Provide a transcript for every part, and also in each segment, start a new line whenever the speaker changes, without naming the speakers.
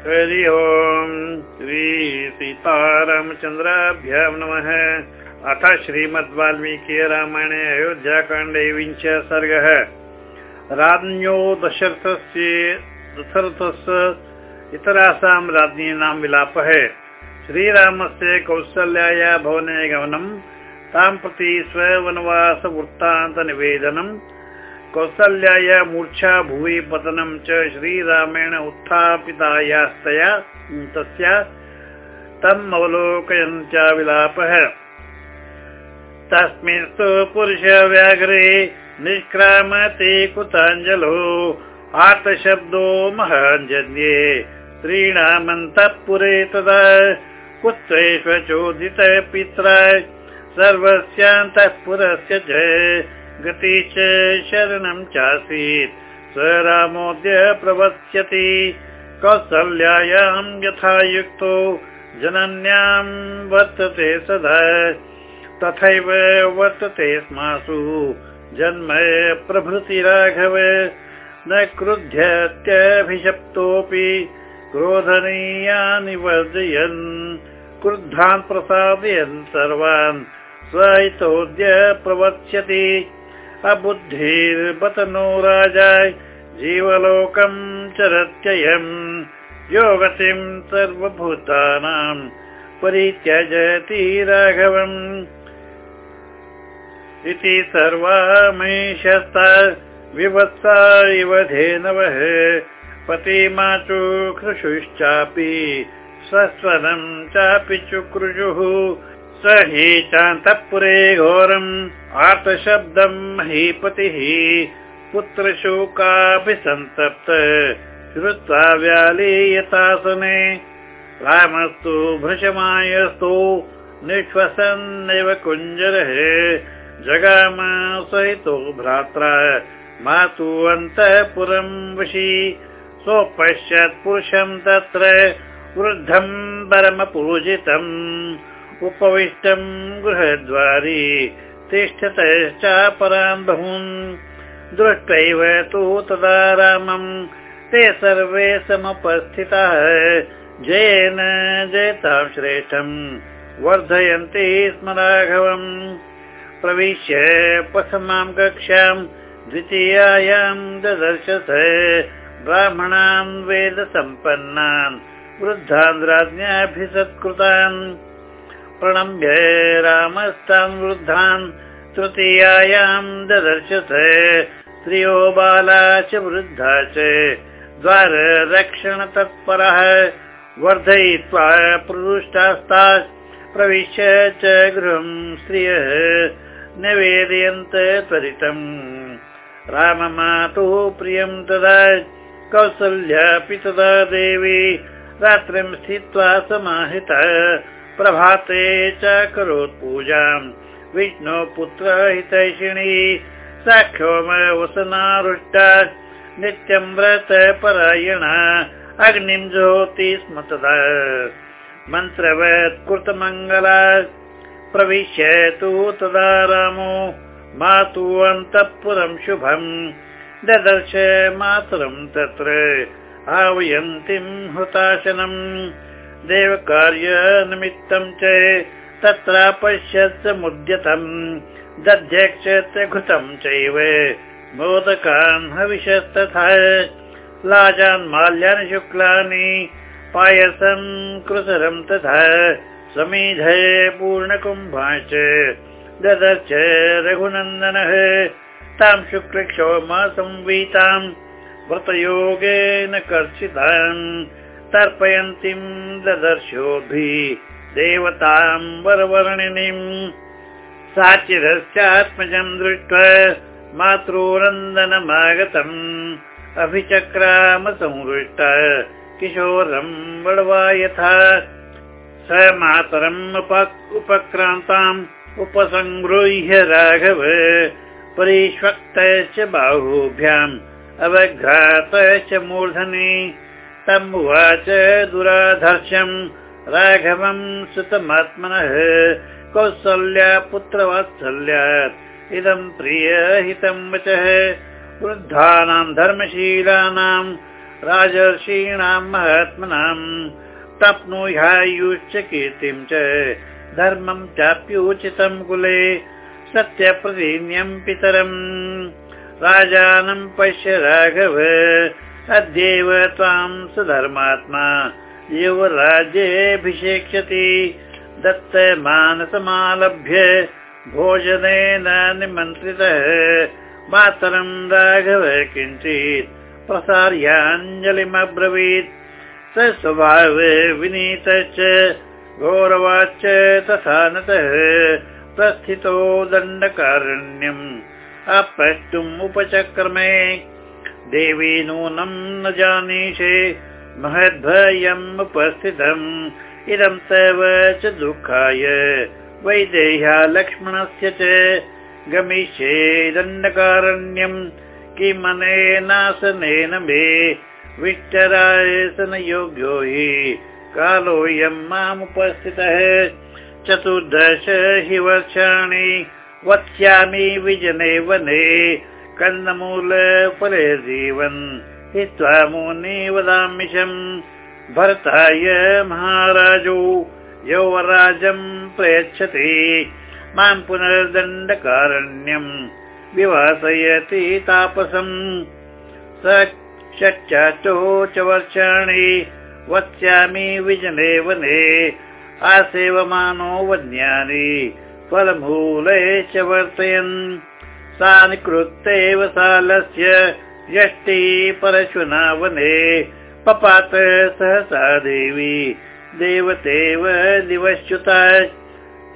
हरि ओम् श्री सीतारामचन्द्राभ्यां नमः। अथ श्रीमद् वाल्मीकि रामायणे अयोध्याकाण्डे विंश सर्गः। राज्ञो दशरथस्य दशरथस्य इतरासां राज्ञीनां विलापः। श्रीरामस्य कौसल्याय भवने गमनं तां प्रति स्ववनवासवृत्तान्तनिवेदनम् कौसल्याय मूर्च्छा भुवि पतनं च श्रीरामेण उत्थापितायास्तया तस्या तम् अवलोकयन् च विलापः। तस्मिंस्तु पुरुष व्याघ्रे निष्क्रामते कुताञ्जलो आर्तशब्दो महाञ्जन्ये स्त्रीणामन्तः पुरे तदा पुत्रेष्वचोदित पित्रा सर्वस्यान्तः पुरस्य च गति च शरणं चासीत्। स रामोद्य प्रवत्स्यति कौसल्यायां यथा युक्तो जनन्यां वर्तते सदा। तथैव वर्तते स्मासु। जन्म प्रभृति राघव न क्रुध्यत्यभिशप्तोऽपि क्रोधनीयानि वर्जयन् क्रुद्धान् प्रसादयन् सर्वान्। स्वहितोद्य प्रवत्स्यति अबुद्धिर्बतनो राजा जीवलोकं चरत्ययम् योगतिं सर्वभूतानां परित्यजति राघवम्। इति सर्वामेशस्ता विवत्सा इव धेनवः पतिमातु कृषुश्चापि स्वस्वनं चापि चुक्रुषुः स हि चान्तःपुरे घोरम् आर्तशब्दम् महीपतिः पुत्रशोकाभिसन्तप्त। श्रुत्वा व्यालीयतासने रामस्तु भृशमायस्तु निःश्वसन्नेव कुञ्जरः। जगाम सहितो भ्रात्रा मातु अन्तःपुरम् वशी। सोपश्यत् पुरुषम् तत्र वृद्धम् परमपूजितम् उपविष्टम् गृहद्वारि तिष्ठतश्चापरान् बहून्। दृष्ट्वैव तु तदा रामम् ते सर्वे समुपस्थिताः। जयेन जयतां श्रेष्ठम् वर्धयन्ति स्म राघवम् प्रविश्य प्रथमां कक्षां द्वितीयायां ददर्शस। ब्राह्मणान् वेदसम्पन्नान्। वृद्धान् राज्ञाभिसत्कृतान् प्रणम्य रामस्तान् वृद्धान् तृतीयायां ददर्शस स्त्रियो बाला च वृद्धा च द्वाररक्षणतत्परः वर्धयित्वा प्रदुष्टास्ता प्रविश्य च गृहं स्त्रियः निवेदयन्त त्वरितम्। राममातुः प्रियं तदा कौसल्यापि तदा देवी रात्रिं स्थित्वा समाहितः प्रभाते च करोत् पूजाम्। विष्णो पुत्र हितैषिणी साक्ष्योमवसनारुष्टा नित्यं व्रत परायण अग्निं ज्योति स्म तदा मन्त्रवत् कृतमङ्गला प्रविश्य तु तदा रामो मातु अन्तःपुरं शुभम्। ददर्श मातरं तत्र आवयन्तीं हुताशनम् देवकार्यनिमित्तं च तत्र पश्यत् समुद्यतम् दध्यक्ष घृतं चैव मोदकान् हविषस्तथा लाजान् माल्यानि शुक्लानि पायसं कृसरं तथा। समीधे पूर्णकुम्भा च ददर्श रघुनन्दनः। तां शुक्लक्षोमसंवीताम् व्रतयोगेन कर्षिताम् तर्पयन्तीं ददर्शोभिः देवतां वरवर्णिनीम् साचिरस्यात्मजम् दृष्ट्वा मातृनन्दनमागतम् अभिचक्राम संवृष्ट किशोरम् बडवा यथा स मातरम् उपक्रान्ताम् उपसङ्गृह्य राघव परिष्वक्तश्च बाहुभ्याम् अवघ्रातश्च मूर्धनि तम् उवाच दुराधर्षम् राघवम् सुतमात्मनः। कौसल्या पुत्रवात्सल्यात् इदम् प्रियहितम् वचः। वृद्धानाम् धर्मशीलानाम् राजर्षीणां महात्मनाम् तप्नुयायुश्च कीर्तिं च धर्मं चाप्युचितं कुले सत्यप्रतिन्यं पितरम् राजानं पश्य राघव अद्यैव त्वां सुधर्मात्मा। युवराज्येऽभिषेक्ष्यति। दत्तमानसमालभ्य भोजनेन निमन्त्रितः। मातरं राघव किञ्चित् प्रसार्याञ्जलिमब्रवीत्। स स्वभाव विनीतश्च गौरवाच्च तथा नतः। प्रस्थितो दण्डकारण्यम्। अप्रष्टुम् उपचक्रमे देवी नूनं न जानीषे महद्भयम् उपस्थितम्। इदं तव च दुःखाय। वैदेह्या लक्ष्मणस्य च गमिष्ये दण्डकारण्यम्। किमनेनासनेन मे विष्टरायसनयोग्यो हि कालोऽयम् मामुपस्थितः। चतुर्दश हि वर्षाणि वक्ष्यामि विजने वने कन्दमूलफले जीवन् हित्वा मुनि वदामिषम् भरताय महाराजो यौवराजम् प्रयच्छति मां पुनर्दण्डकारण्यम् विवासयति तापसम्। स षट्चाचोच वर्षाणि वक्ष्यामि विजने वने आसेवमानो वन्यानि फलमूले च वर्तयन् सा निकृत्यैव सालस्य यष्टि परशुना वने पपात सहसा देवी देवतेव दिवश्च्युता।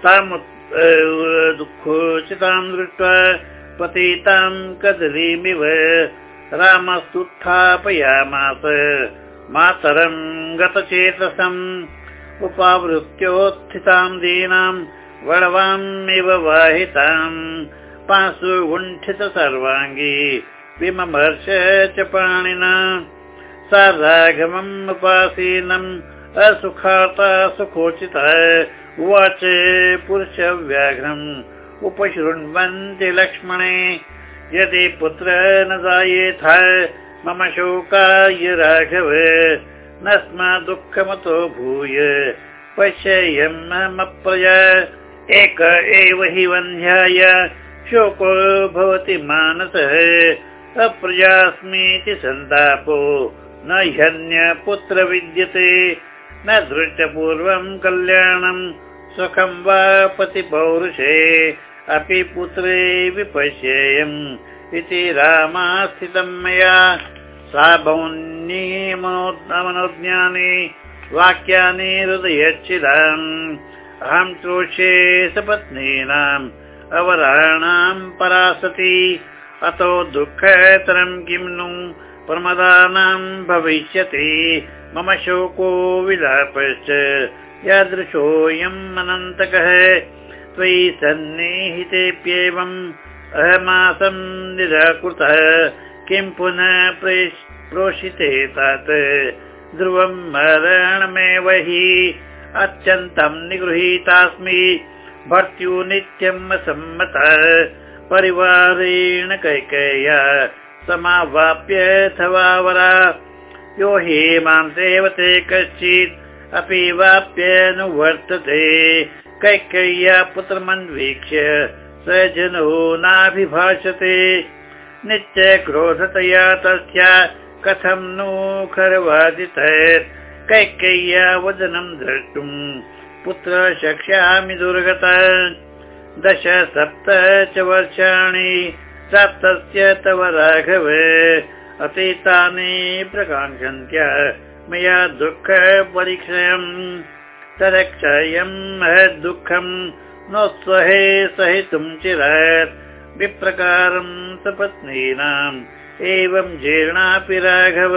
ताम् दुःखोचितां दृष्ट्वा पतितां कदलीमिव। रामस्तुत्थापयामास मातरं गतचेतसम्। उपावृत्योत्थितां दीनां वणवामिव वाहिताम् पाशु गुण्ठित सर्वाङ्गी विमर्श च पाणिना। सा राघवम् उपासीनम् असुखाता सुखोचिता। उवाच पुरुषव्याघ्रम् उपशृण्वन्ति लक्ष्मणे। यदि पुत्र न जायेथ मम शोकाय राघव। न स्म दुःखमतो भूय पश्येयमप्रज एक एव हि वन्ध्याय शोको भवति मानसः। अप्रजास्मीति सन्तापो। न ह्यन्यपुत्र विद्यते। न दृष्टपूर्वम् कल्याणम् सुखं वा पतिपौरुषे। अपि पुत्रे विपश्येयम् इति रामास्थितं मया। सा मनोज्ञानि वाक्यानि हृदयच्छिदाम्। अहं चोषे सपत्नीनाम् अवराणां परासति। अतो दुःखतरं किं नु? प्रमदानां भविष्यति। मम शोको विलापश्च। यादृशोऽयम् अनन्तकः। त्वयि सन्निहितेऽप्येवम् अहमासं निराकृतः। किं पुनः प्रोषिते तात? ध्रुवं मरणमेव हि। अत्यन्तं निगृहीतास्मि भर्त्यु नित्यम् असम्मतः परिवारेण कैकेया समावाप्यथवा वरा यो हि मां सेवते कश्चित् अपि वाप्यनुवर्तते कैकय्या पुत्रमन्वीक्ष्य स जनो नाभिभाषते नित्यक्रोधतया तस्य नु खरवादित कैकय्या वदनं द्रष्टुम् पुत्र शक्ष्यामि दुर्गत। दश सप्त च वर्षाणि सप्तस्य तव राघव। अतीतानि प्रकाङ्क्षन्त्य मया दुःख परिक्षयम्। तदक्षयम् महद्दुःखम् नो स्वहे सहितुम् चिरात्। विप्रकारम् सपत्नीनाम् एवम् जीर्णापि राघव।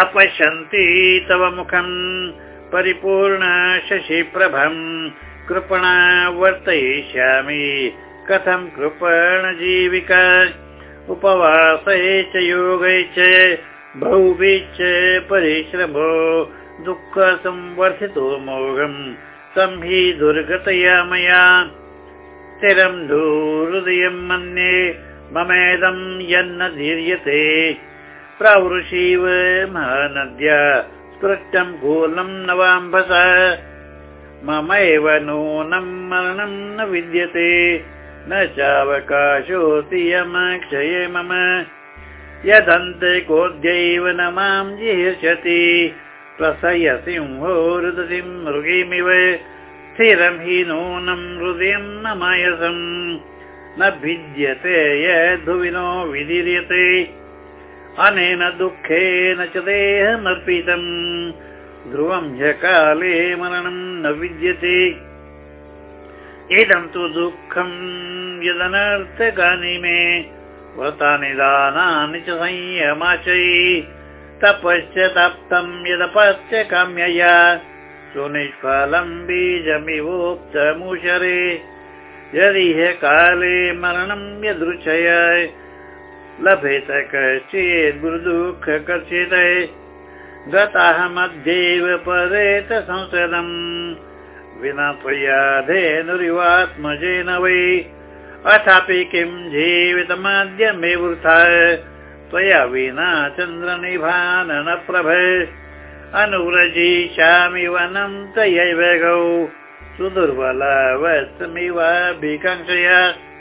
अपश्यन्ति तव मुखम् परिपूर्ण शशिप्रभम्। कृपणा वर्तयिष्यामि। कथम् कृपण जीविका? उपवासै च योगै च बहुभिश्च परिश्रमो दुःख संवर्धितो मोघम्। तं हि दुर्गतया मया। स्थिरं हृदयं मन्ये ममेदं यन्न धीर्यते प्रवृषीव महानद्या स्पृष्टम् कूलम् नवाम्भस ममैव नूनं मरणं न विद्यते। न चावकाशोऽसि यमक्षये मम। यदन्ते कोऽद्यैव न मां जिह्यति। प्रसय सिंहो रुदतिं मृगीमिव। स्थिरं हि नूनं हृदयं न मायसम् न भिद्यते यद्धुविनो विदीर्यते अनेन दुःखेन च देहमर्पितम् ध्रुवं ह्यकाले मरणं न विद्यते। इदं तु दुःखं यदनर्थकानि मे। व्रतानि दानानि च संयमाचयि तपश्च तप्तं यदपश्च काम्यया। सुनिष्फलं बीजमिवोक्तमुशरे। यदि काले मरणं यदृच्छय लभेत कश्चित् गुरुदुःख कश्चित् गताहमध्यैव परेत संसदम्। विना त्वयाधेनुरिवात्मजेन वै। अथापि किं जीवितमाद्य मे वृथा। त्वया विना चन्द्रनिभानन प्रभ अनुव्रजिष्यामि वनं तयैव गौ। सुदुर्बलवत्समिवाभिकाङ्क्षया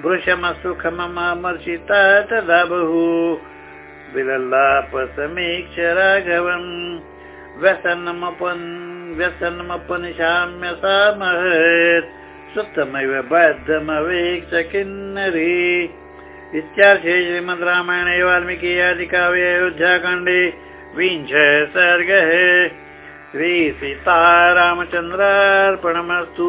भृशमसुखममर्षिता तदा बहु विलल्लापसमीक्ष राघवम् व्यसनमपन् व्यसनमपनिशाम्य सा महत् सुप्तमैव बद्धमवेक्ष किन्नरी इत्यार्थे श्रीमद् रामायणे वाल्मीकि आदिकाव्ये अयोध्याकाण्डे विंश सर्गः श्रीसीतारामचन्द्रार्पणमस्तु